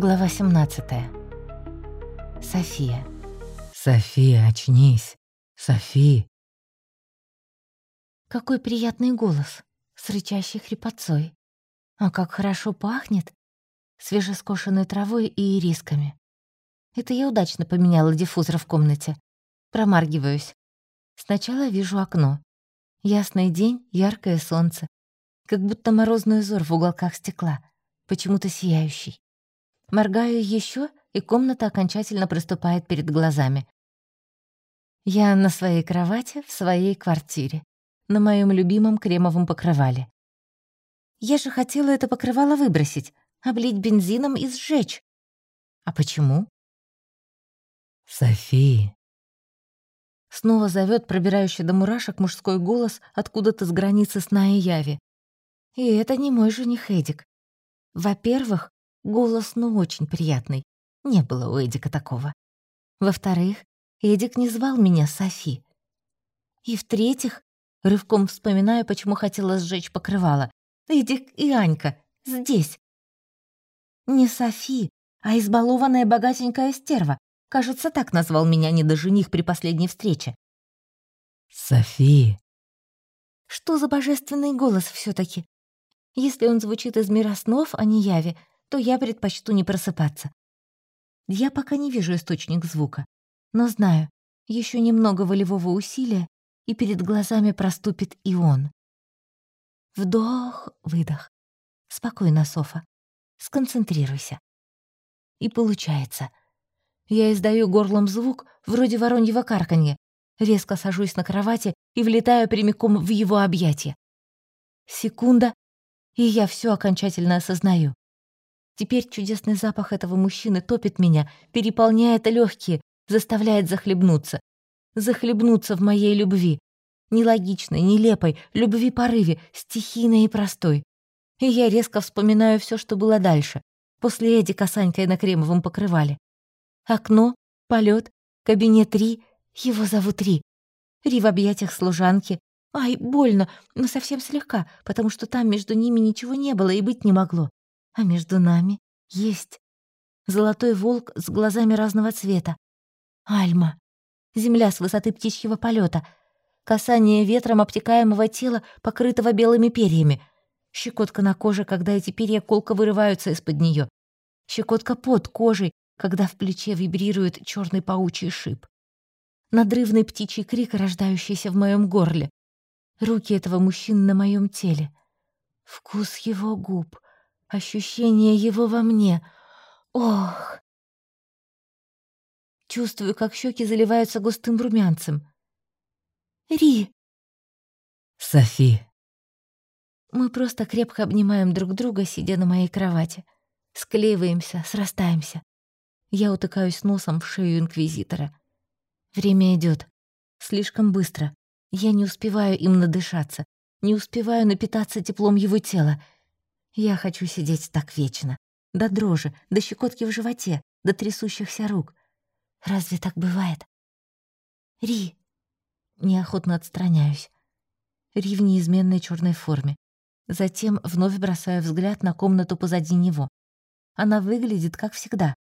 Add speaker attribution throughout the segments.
Speaker 1: Глава 17. София.
Speaker 2: «София, очнись! Софи!»
Speaker 1: Какой приятный голос с рычащей хрипотцой. А как хорошо пахнет свежескошенной травой и ирисками. Это я удачно поменяла диффузор в комнате. Промаргиваюсь. Сначала вижу окно. Ясный день, яркое солнце. Как будто морозный узор в уголках стекла, почему-то сияющий. Моргаю еще, и комната окончательно проступает перед глазами. Я на своей кровати в своей квартире, на моем любимом кремовом покрывале. Я же хотела это покрывало выбросить, облить бензином и сжечь. А почему?
Speaker 2: «Софи!»
Speaker 1: Снова зовет пробирающий до мурашек мужской голос откуда-то с границы сна и яви. И это не мой жених Эдик. Во-первых, голос ну очень приятный. Не было у Эдика такого. Во-вторых, Эдик не звал меня Софи. И в-третьих, рывком вспоминаю, почему хотела сжечь покрывало. Эдик и Анька здесь. Не Софи, а избалованная богатенькая стерва. Кажется, так назвал меня недожених при последней встрече.
Speaker 2: «Софи!»
Speaker 1: Что за божественный голос все таки Если он звучит из мира снов, а не яви, то я предпочту не просыпаться. Я пока не вижу источник звука, но знаю, еще немного волевого усилия, и перед глазами проступит и он. Вдох, выдох. Спокойно, Софа. Сконцентрируйся. И получается. Я издаю горлом звук, вроде вороньего карканья, резко сажусь на кровати и влетаю прямиком в его объятия. Секунда, и я все окончательно осознаю. Теперь чудесный запах этого мужчины топит меня, переполняет легкие, заставляет захлебнуться. Захлебнуться в моей любви. Нелогичной, нелепой, любви порыве, стихийной и простой. И я резко вспоминаю все, что было дальше, после Эди касанькой на кремовом покрывале. Окно, полет, кабинет Ри, его зовут Ри. Ри в объятиях служанки. Ай, больно, но совсем слегка, потому что там между ними ничего не было и быть не могло а между нами есть золотой волк с глазами разного цвета. Альма. Земля с высоты птичьего полета. Касание ветром обтекаемого тела, покрытого белыми перьями. Щекотка на коже, когда эти перья колко вырываются из-под нее. Щекотка под кожей, когда в плече вибрирует черный паучий шип. Надрывный птичий крик, рождающийся в моем горле. Руки этого мужчины на моем теле. Вкус его губ — Ощущение его во мне. Ох! Чувствую, как щеки заливаются густым румянцем. «Ри!»
Speaker 2: «Софи!»
Speaker 1: Мы просто крепко обнимаем друг друга, сидя на моей кровати. Склеиваемся, срастаемся. Я утыкаюсь носом в шею Инквизитора. Время идет. Слишком быстро. Я не успеваю им надышаться. Не успеваю напитаться теплом его тела. Я хочу сидеть так вечно. До дрожи, до щекотки в животе, до трясущихся рук. Разве так бывает? Ри! Неохотно отстраняюсь. Ри в неизменной черной форме. Затем вновь бросаю взгляд на комнату позади него. Она выглядит, как всегда.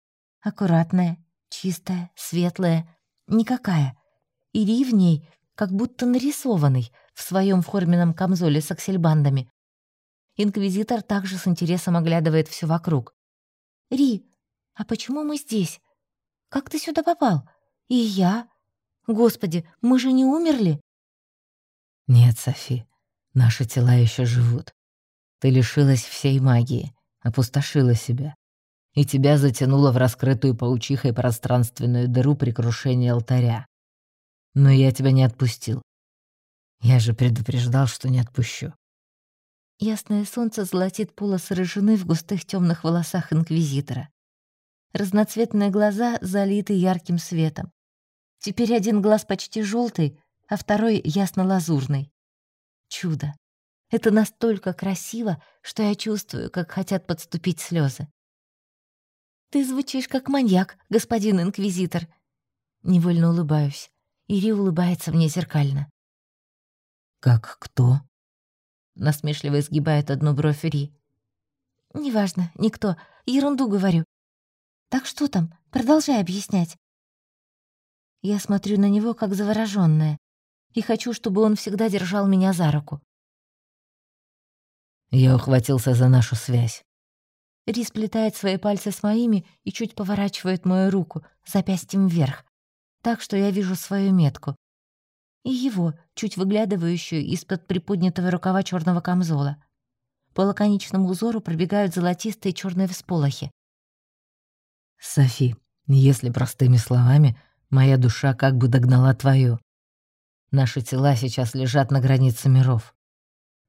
Speaker 1: Аккуратная, чистая, светлая, никакая. И Ри в ней как будто нарисованный в своем форменном камзоле с аксельбандами. Инквизитор также с интересом оглядывает все вокруг. «Ри, а почему мы здесь? Как ты сюда попал? И я? Господи, мы же не умерли?»
Speaker 2: «Нет, Софи, наши тела еще живут. Ты лишилась всей магии, опустошила себя, и тебя затянуло в раскрытую паучихой пространственную дыру при крушении алтаря. Но я тебя не отпустил. Я же предупреждал, что не отпущу.
Speaker 1: Ясное солнце золотит полосы рыжины в густых темных волосах инквизитора. Разноцветные глаза залиты ярким светом. Теперь один глаз почти желтый, а второй ясно-лазурный. Чудо. Это настолько красиво, что я чувствую, как хотят подступить слезы. «Ты звучишь как маньяк, господин инквизитор». Невольно улыбаюсь. Ири улыбается мне зеркально.
Speaker 2: «Как кто?»
Speaker 1: Насмешливо изгибает одну бровь Ри. «Неважно, никто. Ерунду говорю. Так что там? Продолжай объяснять. Я смотрю на него, как заворожённая, и хочу, чтобы он всегда держал меня за руку.
Speaker 2: Я ухватился за нашу связь.
Speaker 1: Рис плетает свои пальцы с моими и чуть поворачивает мою руку, запястьем вверх, так что я вижу свою метку. И его, чуть выглядывающую из-под приподнятого рукава черного камзола. По лаконичному узору пробегают золотистые черные всполохи.
Speaker 2: Софи, если простыми словами, моя душа как бы догнала твою. Наши тела сейчас лежат на границе миров.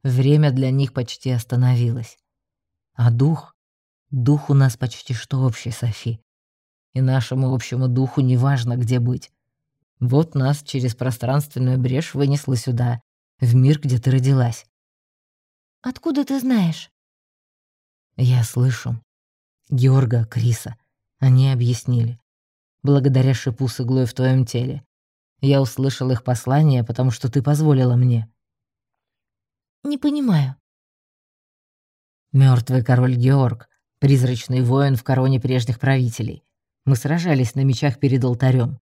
Speaker 2: Время для них почти остановилось. А дух Дух у нас почти что общий, Софи. И нашему общему духу неважно, где быть. Вот нас через пространственную брешь вынесло сюда, в мир, где ты родилась.
Speaker 1: Откуда ты знаешь?
Speaker 2: Я слышу. Георга, Криса. Они объяснили. Благодаря шипу с иглой в твоем теле. Я услышал их послание, потому что ты позволила мне.
Speaker 1: Не понимаю.
Speaker 2: Мертвый король Георг Призрачный воин в короне прежних правителей. Мы сражались на мечах перед алтарем.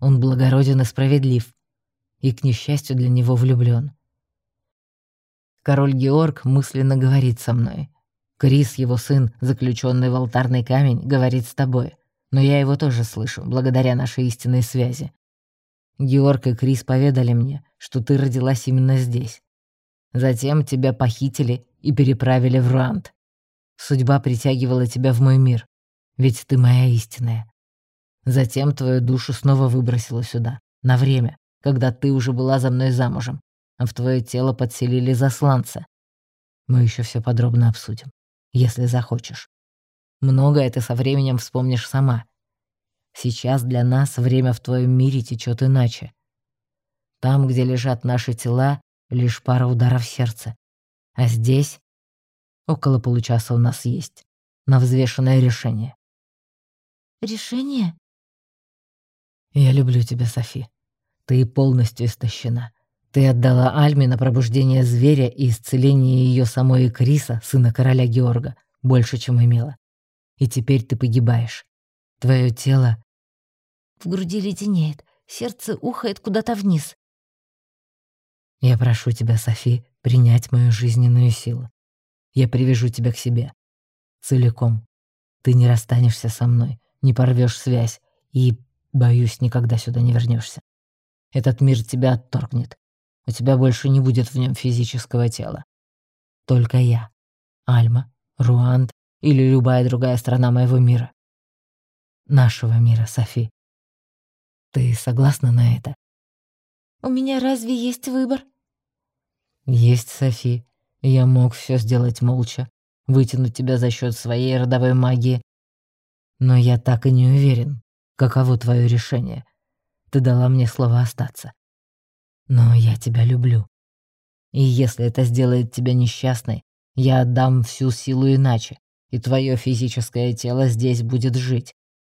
Speaker 2: Он благороден и справедлив. И, к несчастью, для него влюблен. Король Георг мысленно говорит со мной. Крис, его сын, заключенный в алтарный камень, говорит с тобой. Но я его тоже слышу, благодаря нашей истинной связи. Георг и Крис поведали мне, что ты родилась именно здесь. Затем тебя похитили и переправили в Руанд. Судьба притягивала тебя в мой мир, ведь ты моя истинная. Затем твою душу снова выбросила сюда, на время, когда ты уже была за мной замужем, а в твое тело подселили засланца. Мы еще все подробно обсудим, если захочешь. Многое ты со временем вспомнишь сама. Сейчас для нас время в твоем мире течет иначе. Там, где лежат наши тела, лишь пара ударов сердца. А здесь Около получаса у нас есть. На взвешенное решение.
Speaker 1: Решение?
Speaker 2: Я люблю тебя, Софи. Ты полностью истощена. Ты отдала Альме на пробуждение зверя и исцеление ее самой и Криса, сына короля Георга, больше, чем имела. И теперь ты погибаешь. Твое тело...
Speaker 1: В груди леденеет, сердце ухает куда-то вниз.
Speaker 2: Я прошу тебя, Софи, принять мою жизненную силу. Я привяжу тебя к себе. Целиком. Ты не расстанешься со мной, не порвешь связь и, боюсь, никогда сюда не вернешься. Этот мир тебя отторгнет. У тебя больше не будет в нем физического тела. Только я, Альма, Руанд или любая другая страна моего мира. Нашего мира, Софи. Ты согласна на это?
Speaker 1: У меня разве есть выбор?
Speaker 2: Есть, Софи. Я мог все сделать молча, вытянуть тебя за счет своей родовой магии. Но я так и не уверен, каково твое решение. Ты дала мне слово остаться. Но я тебя люблю. И если это сделает тебя несчастной, я отдам всю силу иначе, и твое физическое тело здесь будет жить,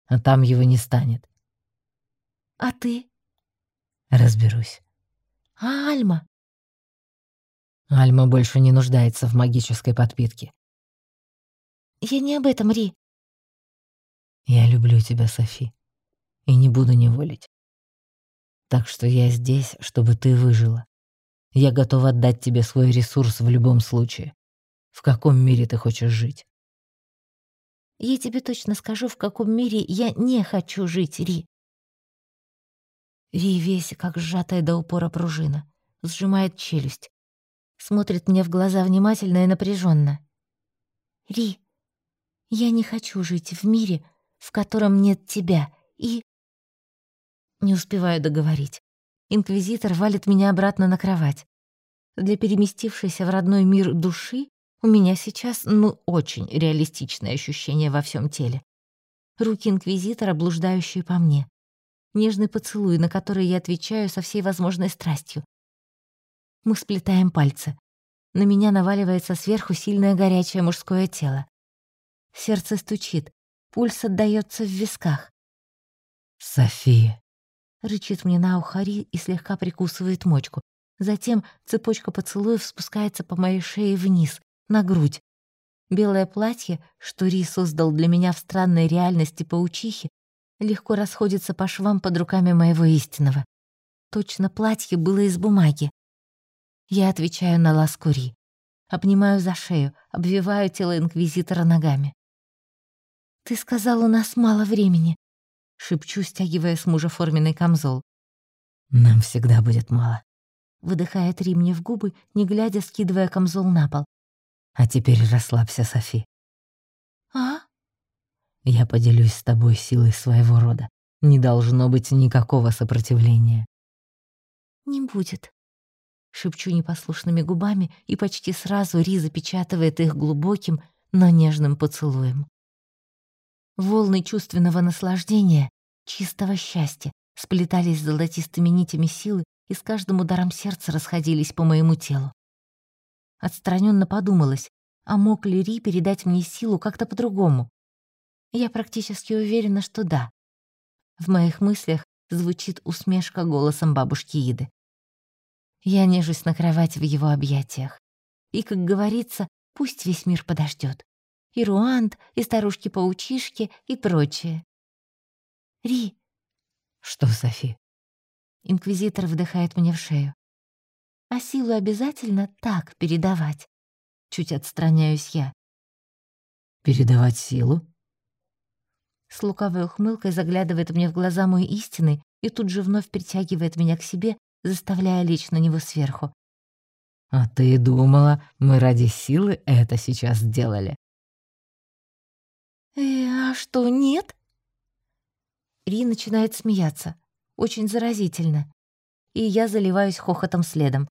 Speaker 2: а там его не станет.
Speaker 1: А ты?
Speaker 2: Разберусь.
Speaker 1: А Альма?
Speaker 2: Альма больше не нуждается в магической подпитке.
Speaker 1: Я не об этом, Ри.
Speaker 2: Я люблю тебя, Софи, и не буду неволить. Так что я здесь, чтобы ты выжила. Я готов отдать тебе свой ресурс в любом случае. В каком мире ты хочешь жить?
Speaker 1: Я тебе точно скажу, в каком мире я не хочу жить, Ри. Ри весь, как сжатая до упора пружина, сжимает челюсть, смотрит мне в глаза внимательно и напряженно. «Ри, я не хочу жить в мире, в котором нет тебя, и...» Не успеваю договорить. Инквизитор валит меня обратно на кровать. Для переместившейся в родной мир души у меня сейчас, ну, очень реалистичное ощущение во всем теле. Руки Инквизитора, блуждающие по мне. Нежный поцелуй, на который я отвечаю со всей возможной страстью. Мы сплетаем пальцы. На меня наваливается сверху сильное горячее мужское тело. Сердце стучит, пульс отдаётся в висках.
Speaker 2: «София!»
Speaker 1: — рычит мне на ухо Ри и слегка прикусывает мочку. Затем цепочка поцелуев спускается по моей шее вниз, на грудь. Белое платье, что Ри создал для меня в странной реальности паучихи, легко расходится по швам под руками моего истинного. Точно платье было из бумаги. Я отвечаю на ласку Ри. Обнимаю за шею, обвиваю тело Инквизитора ногами. «Ты сказал, у нас мало времени», — шепчу, стягивая с мужа форменный камзол.
Speaker 2: «Нам всегда будет мало», —
Speaker 1: выдыхает Ри мне в губы, не глядя, скидывая камзол на пол.
Speaker 2: «А теперь расслабься, Софи».
Speaker 1: «А?»
Speaker 2: «Я поделюсь с тобой силой своего рода. Не должно быть никакого сопротивления».
Speaker 1: «Не будет», — шепчу непослушными губами, и почти сразу Ри запечатывает их глубоким, но нежным поцелуем. Волны чувственного наслаждения, чистого счастья сплетались золотистыми нитями силы и с каждым ударом сердца расходились по моему телу. Отстраненно подумалось, а мог ли Ри передать мне силу как-то по-другому? Я практически уверена, что да. В моих мыслях звучит усмешка голосом бабушки Иды. Я нежусь на кровати в его объятиях. И, как говорится, пусть весь мир подождет и Руанд, и старушки-паучишки, и прочее. «Ри!»
Speaker 2: «Что, Софи?»
Speaker 1: Инквизитор вдыхает мне в шею. «А силу обязательно так передавать?» Чуть отстраняюсь я.
Speaker 2: «Передавать силу?»
Speaker 1: С лукавой ухмылкой заглядывает мне в глаза мой истинный и тут же вновь притягивает меня к себе, заставляя лечь на него сверху.
Speaker 2: «А ты думала, мы ради силы это сейчас сделали?»
Speaker 1: «Э, а что, нет?» Ри начинает смеяться. Очень заразительно. И я заливаюсь хохотом следом.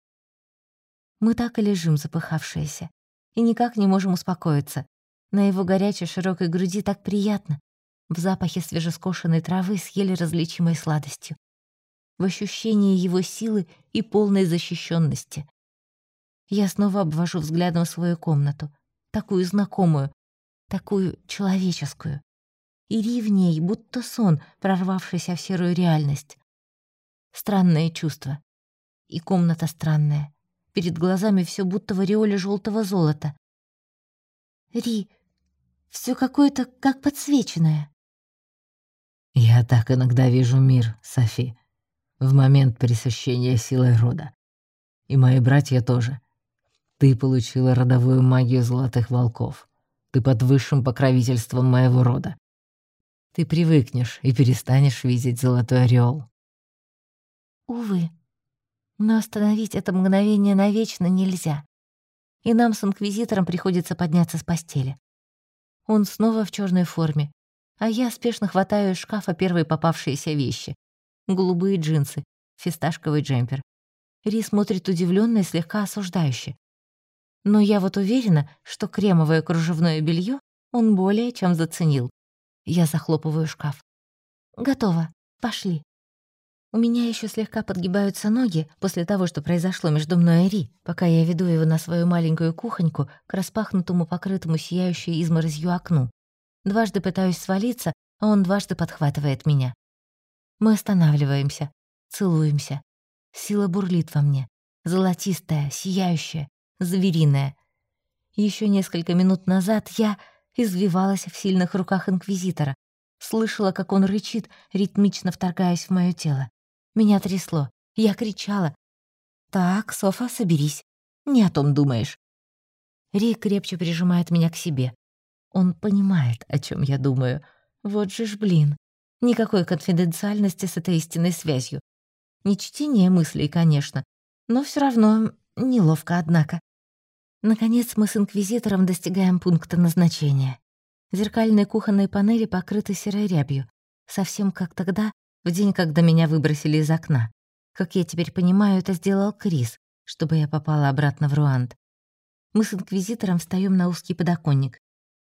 Speaker 1: Мы так и лежим, запыхавшиеся. И никак не можем успокоиться. На его горячей широкой груди так приятно. В запахе свежескошенной травы с еле различимой сладостью. В ощущении его силы и полной защищенности. Я снова обвожу взглядом свою комнату. Такую знакомую, такую человеческую. И Ри в ней, будто сон, прорвавшийся в серую реальность. Странное чувство. И комната странная. Перед глазами все будто в ореоле желтого золота. Ри, все какое-то как подсвеченное.
Speaker 2: Я так иногда вижу мир, Софи, в момент пресыщения силой рода. И мои братья тоже. Ты получила родовую магию золотых волков. Ты под высшим покровительством моего рода. Ты привыкнешь и перестанешь видеть золотой орел.
Speaker 1: Увы, но остановить это мгновение навечно нельзя. И нам с инквизитором приходится подняться с постели. Он снова в черной форме, а я спешно хватаю из шкафа первые попавшиеся вещи. Голубые джинсы, фисташковый джемпер. Ри смотрит удивленно и слегка осуждающе. Но я вот уверена, что кремовое кружевное белье он более чем заценил. Я захлопываю шкаф. «Готово. Пошли». У меня еще слегка подгибаются ноги после того, что произошло между мной и Ри, пока я веду его на свою маленькую кухоньку к распахнутому, покрытому сияющей изморозью окну. Дважды пытаюсь свалиться, а он дважды подхватывает меня. Мы останавливаемся, целуемся. Сила бурлит во мне. Золотистая, сияющая, звериная. Еще несколько минут назад я извивалась в сильных руках Инквизитора, слышала, как он рычит, ритмично вторгаясь в мое тело. Меня трясло, я кричала. «Так, Софа, соберись. Не о том думаешь». Рик крепче прижимает меня к себе. Он понимает, о чем я думаю. Вот же ж, блин. Никакой конфиденциальности с этой истинной связью. Не чтение мыслей, конечно, но все равно неловко, однако. Наконец мы с Инквизитором достигаем пункта назначения. Зеркальные кухонные панели покрыты серой рябью, совсем как тогда, в день, когда меня выбросили из окна. Как я теперь понимаю, это сделал Крис, чтобы я попала обратно в Руанд. Мы с Инквизитором встаем на узкий подоконник,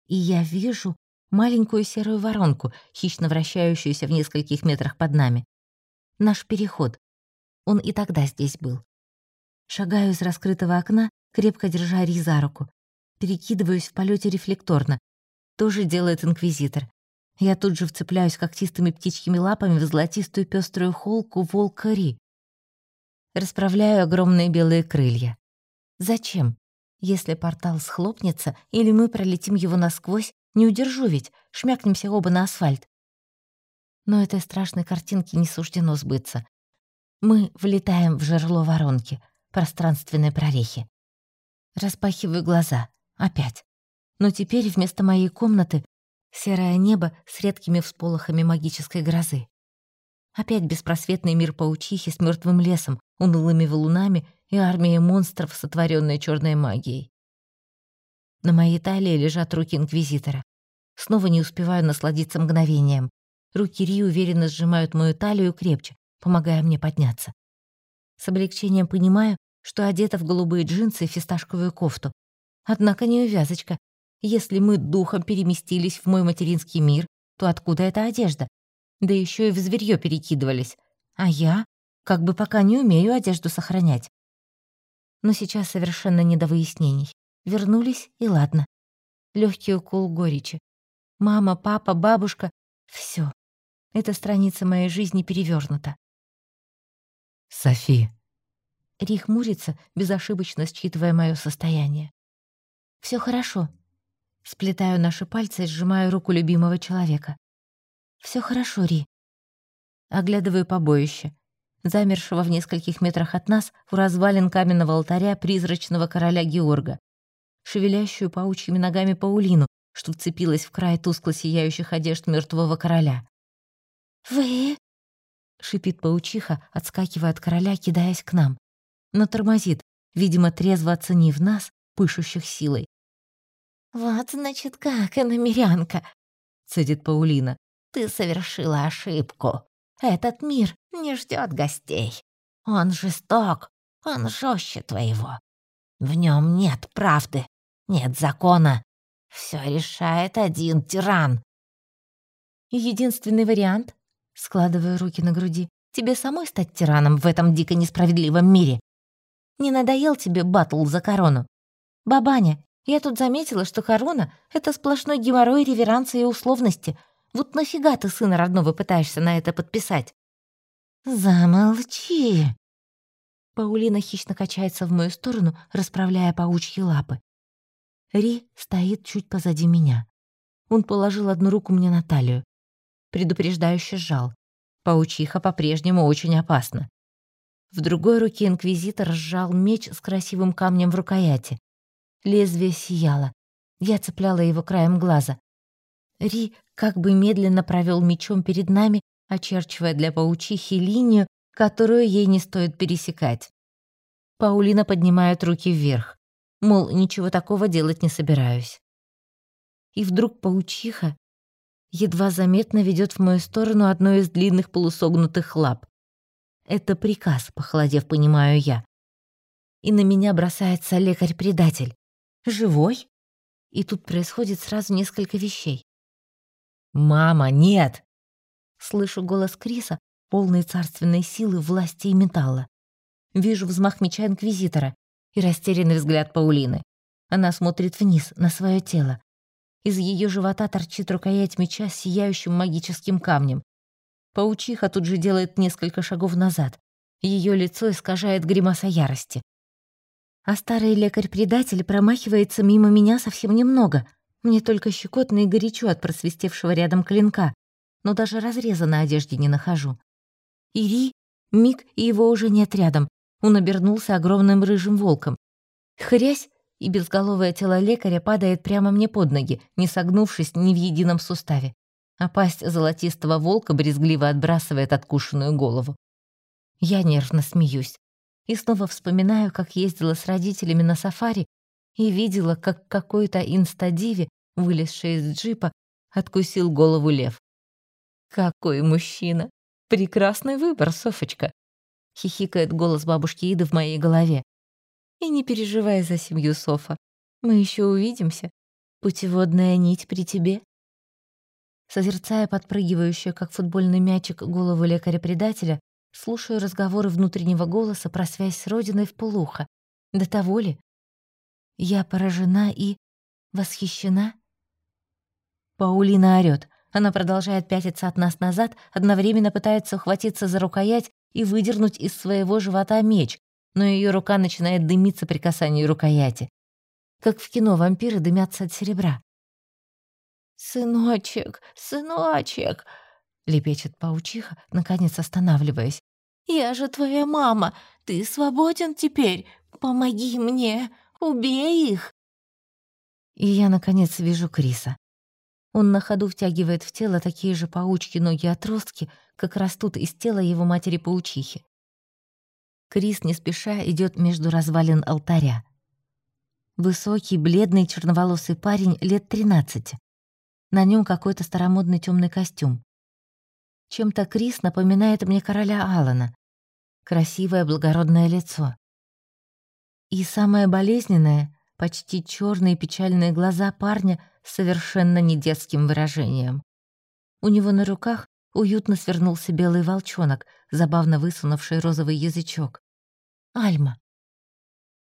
Speaker 1: и я вижу маленькую серую воронку, хищно вращающуюся в нескольких метрах под нами. Наш переход. Он и тогда здесь был. Шагаю из раскрытого окна крепко держа Ри за руку. Перекидываюсь в полете рефлекторно. Тоже делает инквизитор. Я тут же вцепляюсь когтистыми птичьими лапами в золотистую пеструю холку волка Ри. Расправляю огромные белые крылья. Зачем? Если портал схлопнется или мы пролетим его насквозь, не удержу ведь, шмякнемся оба на асфальт. Но этой страшной картинке не суждено сбыться. Мы влетаем в жерло воронки, пространственной прорехи. Распахиваю глаза. Опять. Но теперь вместо моей комнаты серое небо с редкими всполохами магической грозы. Опять беспросветный мир паучихи с мертвым лесом, унылыми валунами и армией монстров, сотворенной черной магией. На моей талии лежат руки Инквизитора. Снова не успеваю насладиться мгновением. Руки Ри уверенно сжимают мою талию крепче, помогая мне подняться. С облегчением понимаю, что одета в голубые джинсы и фисташковую кофту. Однако не увязочка. Если мы духом переместились в мой материнский мир, то откуда эта одежда? да еще и в зверье перекидывались. А я как бы пока не умею одежду сохранять. Но сейчас совершенно не до выяснений. Вернулись, и ладно. Легкий укол горечи. Мама, папа, бабушка — все. Эта страница моей жизни перевернута.
Speaker 2: «Софи!»
Speaker 1: Рих мурится, безошибочно считывая мое состояние. Все хорошо». Сплетаю наши пальцы и сжимаю руку любимого человека. Все хорошо, Ри». Оглядываю побоище. Замершего в нескольких метрах от нас у развалин каменного алтаря призрачного короля Георга. Шевелящую паучьими ногами Паулину, что вцепилась в край тускло сияющих одежд мертвого короля. «Вы?» — шипит паучиха, отскакивая от короля, кидаясь к нам. Но тормозит, видимо, трезво оценив нас, пышущих силой. «Вот, значит, как, иномерянка!» — цедит Паулина. Ты совершила ошибку. Этот мир не ждет гостей. Он жесток, он жестче твоего. В нем нет правды, нет закона. Все решает один тиран. Единственный вариант, складывая руки на груди, тебе самой стать тираном в этом дико несправедливом мире. Не надоел тебе батл за корону? Бабаня, я тут заметила, что корона — это сплошной геморрой реверанса и условности — вот нафига ты сына родного пытаешься на это подписать?» «Замолчи!» Паулина хищно качается в мою сторону, расправляя паучьи лапы. Ри стоит чуть позади меня. Он положил одну руку мне на талию. Предупреждающе сжал. Паучиха по-прежнему очень опасна. В другой руке инквизитор сжал меч с красивым камнем в рукояти. Лезвие сияло. Я цепляла его краем глаза. Ри как бы медленно провел мечом перед нами, очерчивая для паучихи линию, которую ей не стоит пересекать. Паулина поднимает руки вверх, мол, ничего такого делать не собираюсь. И вдруг паучиха едва заметно ведет в мою сторону одну из длинных полусогнутых лап. Это приказ, похолодев, понимаю я. И на меня бросается лекарь-предатель. Живой? И тут происходит сразу несколько вещей.
Speaker 2: «Мама, нет!»
Speaker 1: Слышу голос Криса, полный царственной силы, власти и металла. Вижу взмах меча Инквизитора и растерянный взгляд Паулины. Она смотрит вниз, на свое тело. Из ее живота торчит рукоять меча с сияющим магическим камнем. Паучиха тут же делает несколько шагов назад. Ее лицо искажает гримаса ярости. А старый лекарь-предатель промахивается мимо меня совсем немного — мне только щекотно и горячо от просвистевшего рядом клинка, но даже разреза на одежде не нахожу. Ири, миг, и его уже нет рядом. Он обернулся огромным рыжим волком. Хрясь, и безголовое тело лекаря падает прямо мне под ноги, не согнувшись ни в едином суставе. А пасть золотистого волка брезгливо отбрасывает откушенную голову. Я нервно смеюсь. И снова вспоминаю, как ездила с родителями на сафари и видела, как какой-то инстадиви, вылезший из джипа, откусил голову лев. «Какой мужчина! Прекрасный выбор, Софочка!» — хихикает голос бабушки Иды в моей голове. «И не переживай за семью, Софа. Мы еще увидимся. Путеводная нить при тебе». Созерцая подпрыгивающую, как футбольный мячик, голову лекаря-предателя, слушаю разговоры внутреннего голоса про связь с Родиной в полухо. До того ли, я поражена и восхищена. Паулина орёт. Она продолжает пятиться от нас назад, одновременно пытается ухватиться за рукоять и выдернуть из своего живота меч, но ее рука начинает дымиться при касании рукояти. как в кино вампиры дымятся от серебра. «Сыночек, сыночек!» — лепечет паучиха, наконец останавливаясь. «Я же твоя мама! Ты свободен теперь! Помоги мне! Убей их!» И я, наконец, вижу Криса. Он на ходу втягивает в тело такие же паучки ноги-отростки, как растут из тела его матери-паучихи. Крис не спеша идет между развалин алтаря. Высокий, бледный, черноволосый парень лет тринадцати. На нем какой-то старомодный темный костюм. Чем-то Крис напоминает мне короля Алана. Красивое благородное лицо. И самое болезненное — почти черные печальные глаза парня с совершенно не детским выражением. У него на руках уютно свернулся белый волчонок, забавно высунувший розовый язычок. Альма.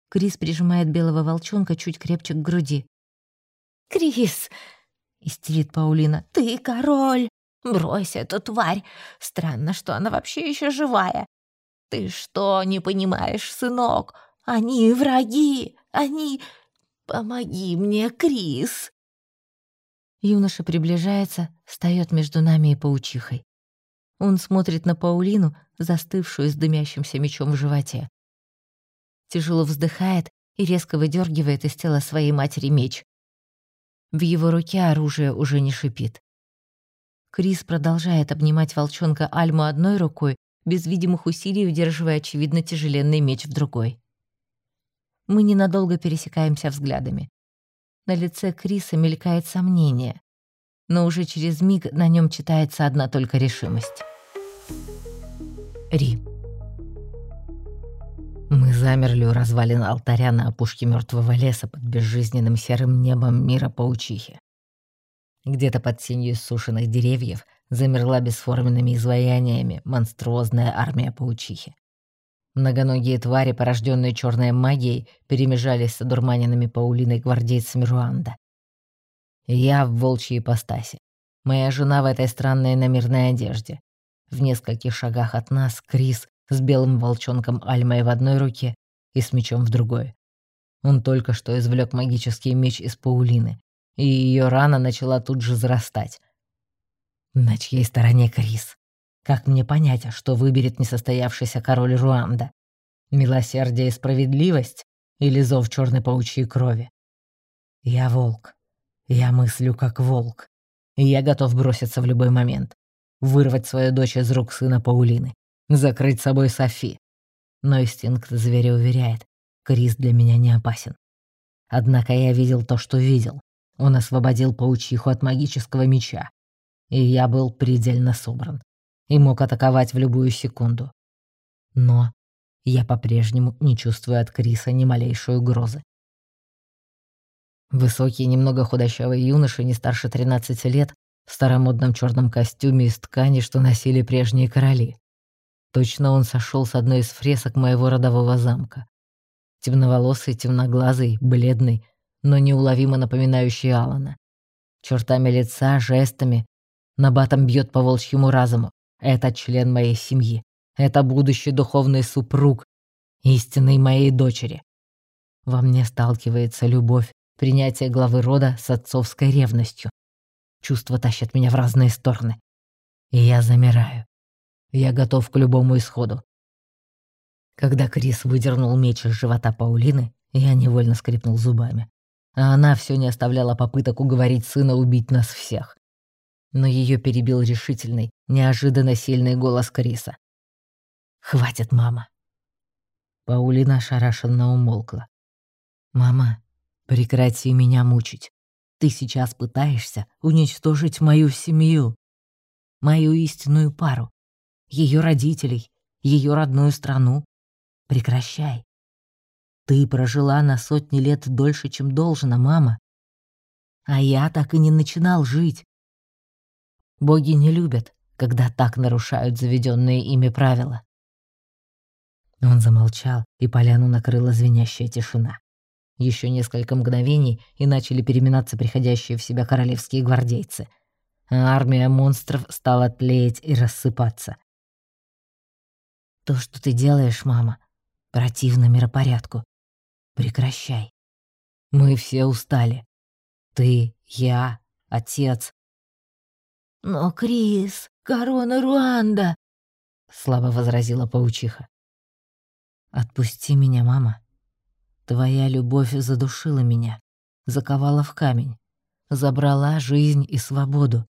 Speaker 1: Крис прижимает белого волчонка чуть крепче к груди. «Крис!» — истерит Паулина. «Ты король! Брось эту тварь! Странно, что она вообще еще живая! Ты что, не понимаешь, сынок? Они враги! Они... Помоги мне, Крис!» Юноша приближается, встает между нами и паучихой. Он смотрит на Паулину, застывшую с дымящимся мечом в животе тяжело вздыхает и резко выдергивает из тела своей матери меч. В его руке оружие уже не шипит. Крис продолжает обнимать волчонка Альму одной рукой, без видимых усилий удерживая, очевидно, тяжеленный меч в другой. Мы ненадолго пересекаемся взглядами. На лице Криса мелькает сомнение, но уже через миг на нем читается одна только решимость. Ри.
Speaker 2: Мы замерли у развалин алтаря на опушке мертвого леса под безжизненным серым небом мира паучихи. Где-то под сенью сушеных деревьев замерла бесформенными изваяниями монструозная армия паучихи. Многоногие твари, порожденные черной магией, перемежались с одурманенными Паулиной гвардейцами Руанда. Я в волчьей ипостаси. Моя жена в этой странной намирной одежде. В нескольких шагах от нас Крис с белым волчонком Альмой в одной руке и с мечом в другой. Он только что извлек магический меч из Паулины, и ее рана начала тут же зарастать. На чьей стороне Крис? Как мне понять, что выберет несостоявшийся король Руанда? Милосердие и справедливость или зов черной паучьей крови? Я волк. Я мыслю как волк. И я готов броситься в любой момент. Вырвать свою дочь из рук сына Паулины закрыть собой Софи. Но инстинкт зверя уверяет, Крис для меня не опасен. Однако я видел то, что видел. Он освободил паучиху от магического меча. И я был предельно собран. И мог атаковать в любую секунду. Но я по-прежнему не чувствую от Криса ни малейшей угрозы. Высокий, немного худощавый юноша, не старше 13 лет, в старомодном черном костюме из ткани, что носили прежние короли. Точно он сошел с одной из фресок моего родового замка. Темноволосый, темноглазый, бледный, но неуловимо напоминающий Алана. Чертами лица, жестами. Набатом бьет по волчьему разуму. Это член моей семьи. Это будущий духовный супруг, истинный моей дочери. Во мне сталкивается любовь, принятие главы рода с отцовской ревностью. Чувства тащат меня в разные стороны. И я замираю. Я готов к любому исходу. Когда Крис выдернул меч из живота Паулины, я невольно скрипнул зубами. А она все не оставляла попыток уговорить сына убить нас всех. Но ее перебил решительный, неожиданно сильный голос Криса. «Хватит, мама!» Паулина ошарашенно умолкла. «Мама, прекрати меня мучить. Ты сейчас пытаешься уничтожить мою семью, мою истинную пару, ее родителей, ее родную страну. Прекращай. Ты прожила на сотни лет дольше, чем должно, мама. А я так и не начинал жить. Боги не любят, когда так нарушают заведенные ими правила. Он замолчал, и поляну накрыла звенящая тишина. Еще несколько мгновений, и начали переминаться приходящие в себя королевские гвардейцы. А армия монстров стала тлеять и рассыпаться. То, что ты делаешь, мама, противно миропорядку. Прекращай. Мы все устали. Ты, я, отец.
Speaker 1: «Но, Крис, корона Руанда!» — слабо возразила паучиха.
Speaker 2: «Отпусти меня, мама. Твоя любовь задушила меня, заковала в камень, забрала жизнь и свободу.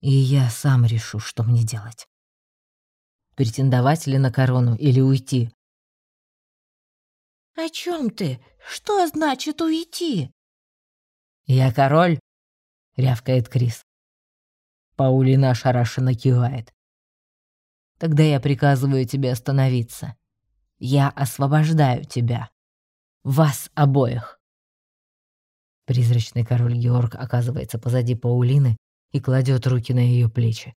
Speaker 2: И я сам решу, что мне делать. Претендовать ли на корону или уйти?
Speaker 1: «О чем ты? Что значит уйти?»
Speaker 2: «Я король?» — рявкает Крис. Паулина ошарашенно кивает. «Тогда я приказываю тебе остановиться. Я освобождаю тебя. Вас обоих». Призрачный король Георг оказывается позади Паулины и кладет руки на ее плечи.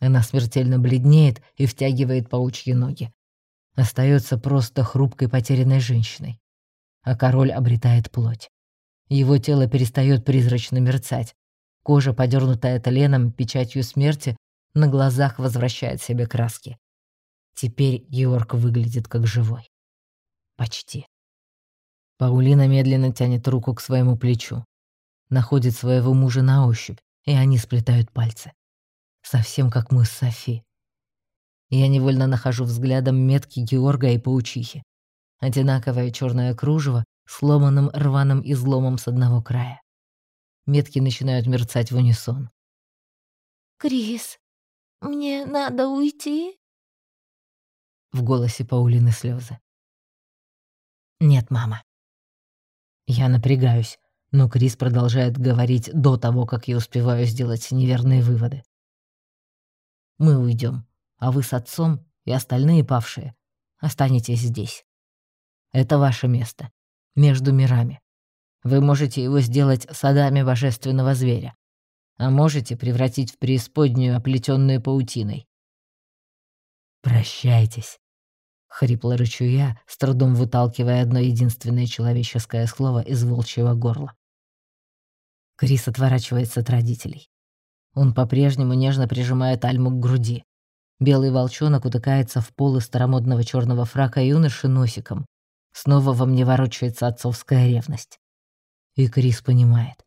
Speaker 2: Она смертельно бледнеет и втягивает паучьи ноги. Остается просто хрупкой потерянной женщиной. А король обретает плоть. Его тело перестает призрачно мерцать. Кожа, подернутая тленом, печатью смерти, на глазах возвращает себе краски. Теперь Георг выглядит как живой. Почти. Паулина медленно тянет руку к своему плечу. Находит своего мужа на ощупь, и они сплетают пальцы. Совсем как мы с Софи. Я невольно нахожу взглядом метки Георга и паучихи. Одинаковое черное кружево с ломаным рваным изломом с одного края. Метки начинают мерцать в унисон.
Speaker 1: «Крис, мне надо уйти?»
Speaker 2: В голосе Паулины слезы. «Нет, мама». Я напрягаюсь, но Крис продолжает говорить до того, как я успеваю сделать неверные выводы. Мы уйдем, а вы с отцом и остальные павшие останетесь здесь. Это ваше место, между мирами. Вы можете его сделать садами божественного зверя, а можете превратить в преисподнюю, оплетенную паутиной. «Прощайтесь», — хрипло рычу я, с трудом выталкивая одно единственное человеческое слово из волчьего горла. Крис отворачивается от родителей. Он по-прежнему нежно прижимает Альму к груди. Белый волчонок утыкается в полы старомодного черного фрака юноши носиком. Снова во мне ворочается отцовская ревность. И Крис понимает.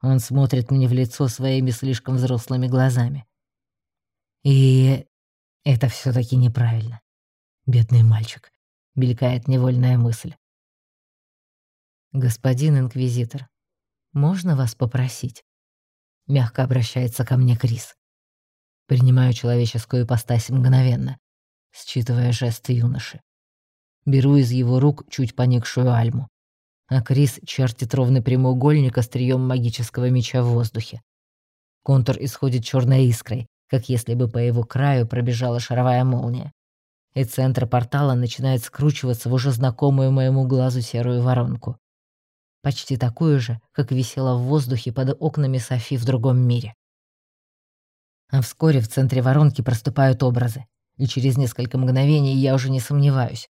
Speaker 2: Он смотрит мне в лицо своими слишком взрослыми глазами. И это все таки неправильно. Бедный мальчик. Мелькает невольная мысль. «Господин инквизитор, можно вас попросить?» Мягко обращается ко мне Крис. Принимаю человеческую ипостась мгновенно, считывая жесты юноши. Беру из его рук чуть поникшую альму. А Крис чертит ровный прямоугольник острием магического меча в воздухе. Контур исходит черной искрой, как если бы по его краю пробежала шаровая молния. И центр портала начинает скручиваться в уже знакомую моему глазу серую воронку почти такую же, как висела в воздухе под окнами Софи в другом мире. А вскоре в центре воронки проступают образы, и через несколько мгновений я уже не сомневаюсь.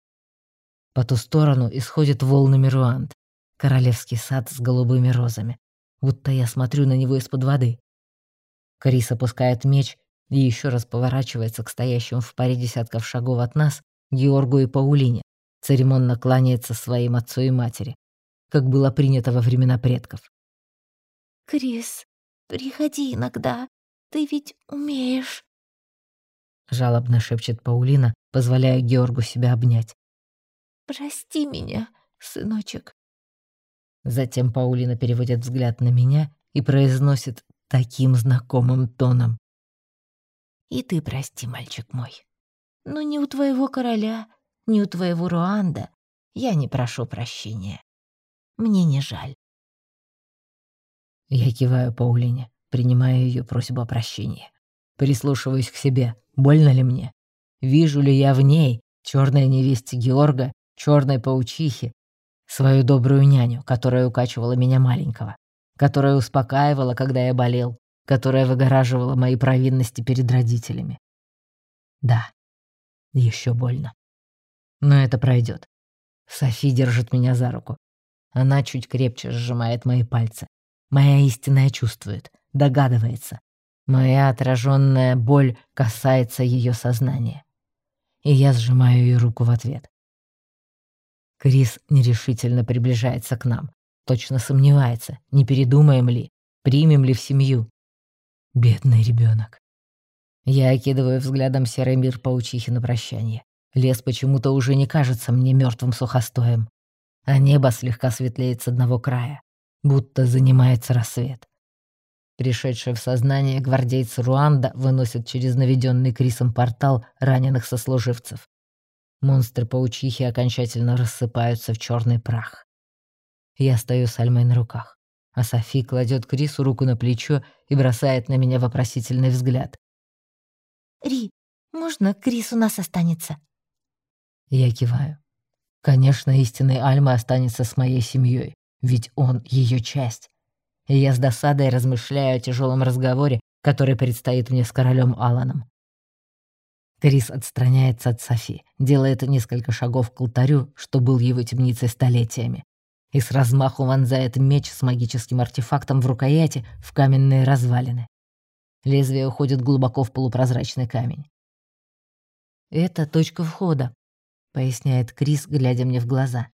Speaker 2: По ту сторону исходит волнами Руанд, королевский сад с голубыми розами, будто я смотрю на него из-под воды. Крис опускает меч и еще раз поворачивается к стоящим в паре десятков шагов от нас Георгу и Паулине, церемонно кланяется своим отцу и матери как было принято во времена предков.
Speaker 1: «Крис, приходи иногда, ты ведь умеешь», —
Speaker 2: жалобно шепчет Паулина, позволяя Георгу себя обнять.
Speaker 1: «Прости меня, сыночек».
Speaker 2: Затем Паулина переводит взгляд на меня и произносит таким знакомым тоном.
Speaker 1: «И ты прости, мальчик мой. Но ни у твоего короля, ни у твоего Руанда я не прошу прощения. Мне не жаль.
Speaker 2: Я киваю Паулине, принимая ее просьбу о прощении. Прислушиваюсь к себе. Больно ли мне? Вижу ли я в ней, черной невесте Георга, черной паучихи, свою добрую няню, которая укачивала меня маленького, которая успокаивала, когда я болел, которая выгораживала мои провинности перед родителями. Да, еще больно. Но это пройдет. Софи держит меня за руку. Она чуть крепче сжимает мои пальцы. Моя истинная чувствует, догадывается. Моя отраженная боль касается ее сознания. И я сжимаю ее руку в ответ. Крис нерешительно приближается к нам, точно сомневается, не передумаем ли, примем ли в семью. Бедный ребенок. Я окидываю взглядом серый мир паучихи на прощание. Лес почему-то уже не кажется мне мертвым сухостоем, а небо слегка светлеет с одного края, будто занимается рассвет. Пришедшие в сознание гвардейцы Руанда выносят через наведенный Крисом портал раненых сослуживцев. Монстры-паучихи окончательно рассыпаются в черный прах. Я стою с Альмой на руках, а Софи кладет Крису руку на плечо и бросает на меня вопросительный взгляд.
Speaker 1: «Ри, можно Крис у нас останется?»
Speaker 2: Я киваю. Конечно, истинный Альма останется с моей семьей, ведь он ее часть. И я с досадой размышляю о тяжелом разговоре, который предстоит мне с королем Аланом. Крис отстраняется от Софи, делает несколько шагов к алтарю, что был его темницей столетиями, и с размаху вонзает меч с магическим артефактом в рукояти в каменные развалины. Лезвие уходит глубоко в полупрозрачный камень. «Это точка входа», — поясняет Крис, глядя мне в глаза.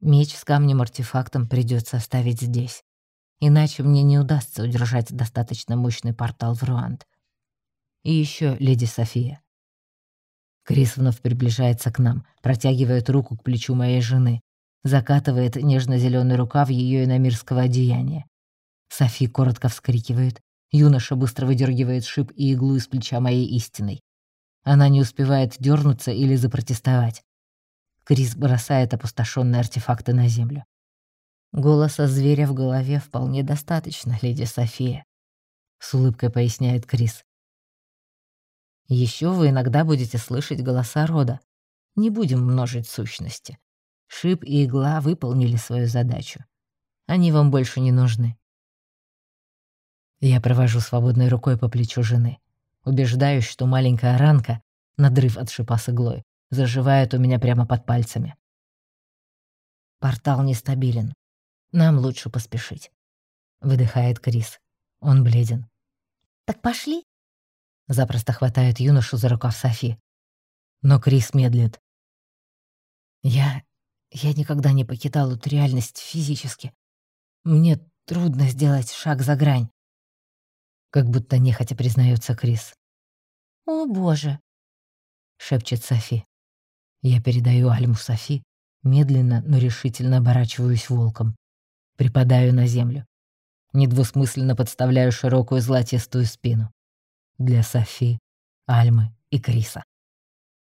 Speaker 2: «Меч с камнем-артефактом придется оставить здесь. Иначе мне не удастся удержать достаточно мощный портал в Руанд. И еще леди София. Крис вновь приближается к нам, протягивает руку к плечу моей жены, закатывает нежно-зеленый рукав ее иномирского одеяния. Софи коротко вскрикивает. Юноша быстро выдергивает шип и иглу из плеча моей истиной. Она не успевает дернуться или запротестовать. Крис бросает опустошенные артефакты на землю. Голоса зверя в голове вполне достаточно, леди София. С улыбкой поясняет Крис. Еще вы иногда будете слышать голоса рода. Не будем множить сущности. Шип и игла выполнили свою задачу. Они вам больше не нужны. Я провожу свободной рукой по плечу жены. Убеждаюсь, что маленькая ранка, надрыв от шипа с иглой, заживает у меня прямо под пальцами. Портал нестабилен. Нам лучше поспешить. Выдыхает Крис. Он бледен.
Speaker 1: «Так пошли?»
Speaker 2: Запросто хватает юношу за рукав Софи. Но Крис медлит. Я... я никогда не покидал эту реальность физически. Мне трудно сделать шаг за грань. Как будто нехотя признается Крис.
Speaker 1: «О, боже!»
Speaker 2: — шепчет Софи. Я передаю Альму Софи, медленно, но решительно оборачиваюсь волком. Припадаю на землю. Недвусмысленно подставляю широкую золотистую спину для Софи, Альмы и Криса.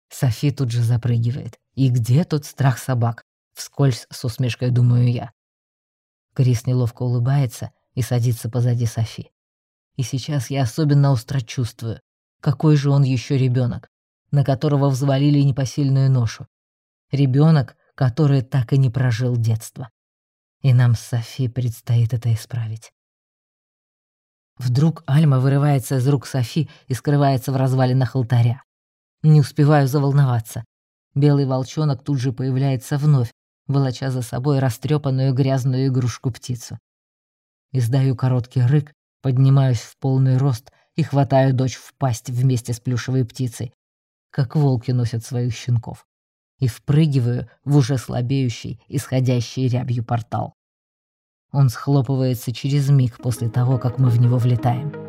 Speaker 2: Софи тут же запрыгивает. И где тот страх собак? Вскользь с усмешкой думаю я. Крис неловко улыбается и садится позади Софи. И сейчас я особенно остро чувствую, какой же он еще ребенок, на которого взвалили непосильную ношу. Ребенок, который так и не прожил детство. И нам с Софи предстоит это исправить. Вдруг Альма вырывается из рук Софи и скрывается в развалинах алтаря. Не успеваю заволноваться. Белый волчонок тут же появляется вновь, волоча за собой растрепанную грязную игрушку-птицу. Издаю короткий рык, поднимаюсь в полный рост и хватаю дочь в пасть вместе с плюшевой птицей, как волки носят своих щенков, и впрыгиваю в уже слабеющий, исходящий рябью портал. Он схлопывается через миг после того, как мы в него влетаем.